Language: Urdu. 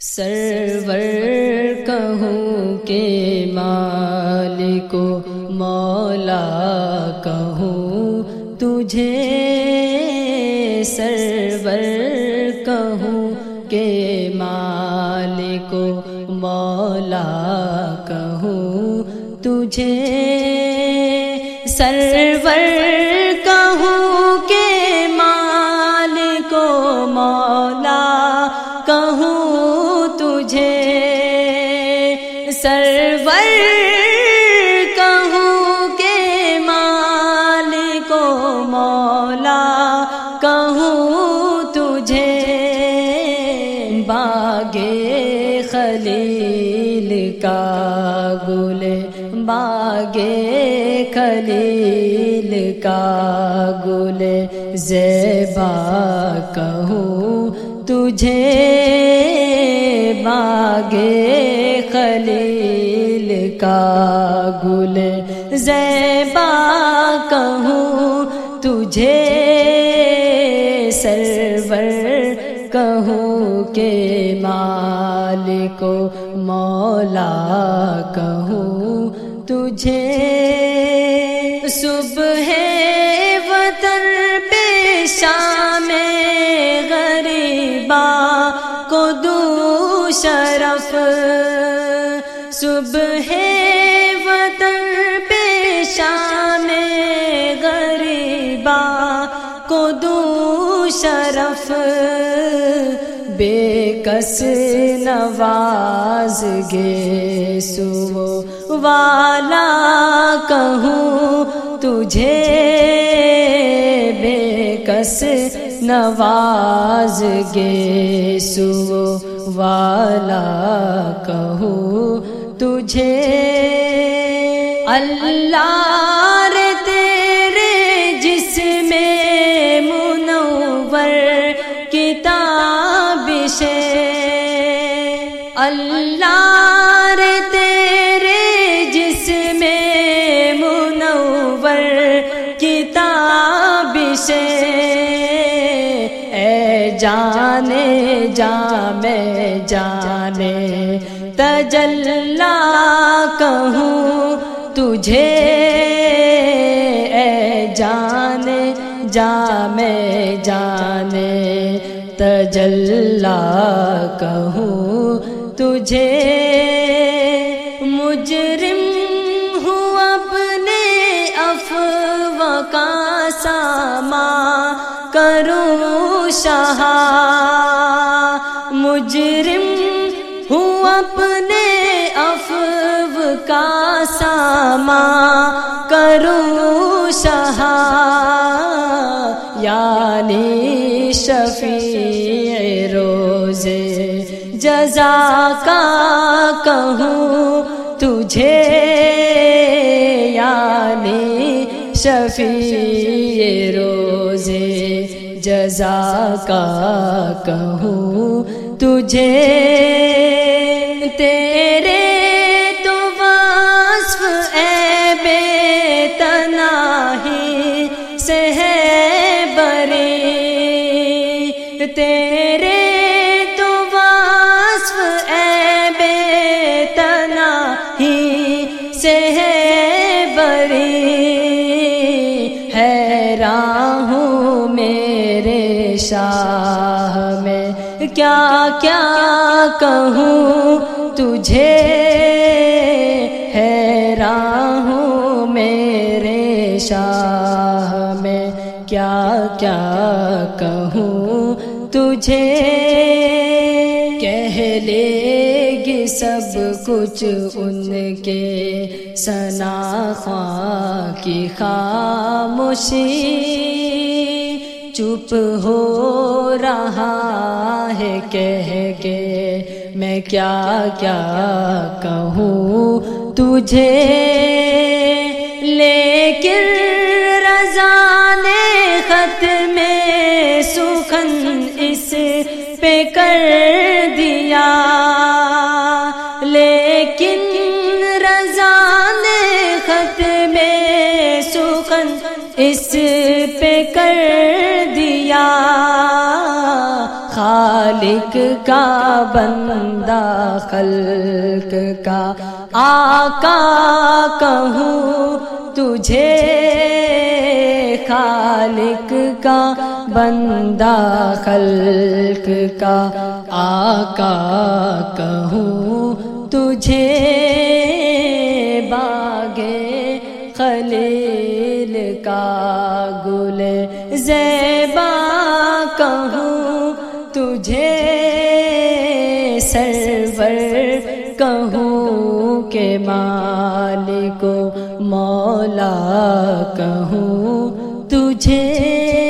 سرور کہوں کہ مالک مولا کہوں تجھے سرور کہوں کہ مالک مولا کہوں تجھے سرور سرور کہوں کہ مالک مولا، کہوں تجھے باغے خلیل کا گل باغے خلیل کا گل۔ زیبا کہوں تجھے باغے خلیل کا گل زیبا کہوں تجھے سرور کہوں کہ مالک مولا کہوں تجھے صبح وطن پہ شام صبح وطن پہ شام غریبا کو دو شرف، بے کس نواز گے سو والا کہوں تجھے، بے کس نواز گے سو والا کہوں تجھے۔ اللہ رے تیرے جس میں منور کتاب سے۔ اللہ رے تیرے جس میں منور کتاب سے۔ جانے، جا میں جانے۔ تجلا کہوں تجھے، اے جانے، جا میں جانے۔ تجلا کہوں تجھے، مجرم ہوں اپنے افوا کا ساما کروں شاہ مجرم ہوں اپنے افو کا ساما کروں شاہ یعنی شفیع روزے جزا کا کہوں تجھے یعنی شفیع جزا کا کہوں تجھے شاہ میں کیا کیا کہوں؟ تجھے حیران ہوں میرے شاہ میں کیا کیا کہوں؟ تجھے کہہ لے گی سب کچھ ان کے سنا خواہ کی خاموشی۔ چپ ہو رہا ہے کہہ کے میں کیا کیا کہوں تجھے لیکن رضا نے خط میں سخن اس پہ کر دیا۔ لیکن رضا نے خط میں سخن اس پہ کر خالق کا بندہ، خلق کا۔ آقا، کہوں تجھے خالق کا بندہ، خلق کا۔ آقا، کہوں تجھے باغے خلیل کا۔ گل زیبا، کہوں تجھے سرور کہوں کہ مالک مولا کہوں تجھے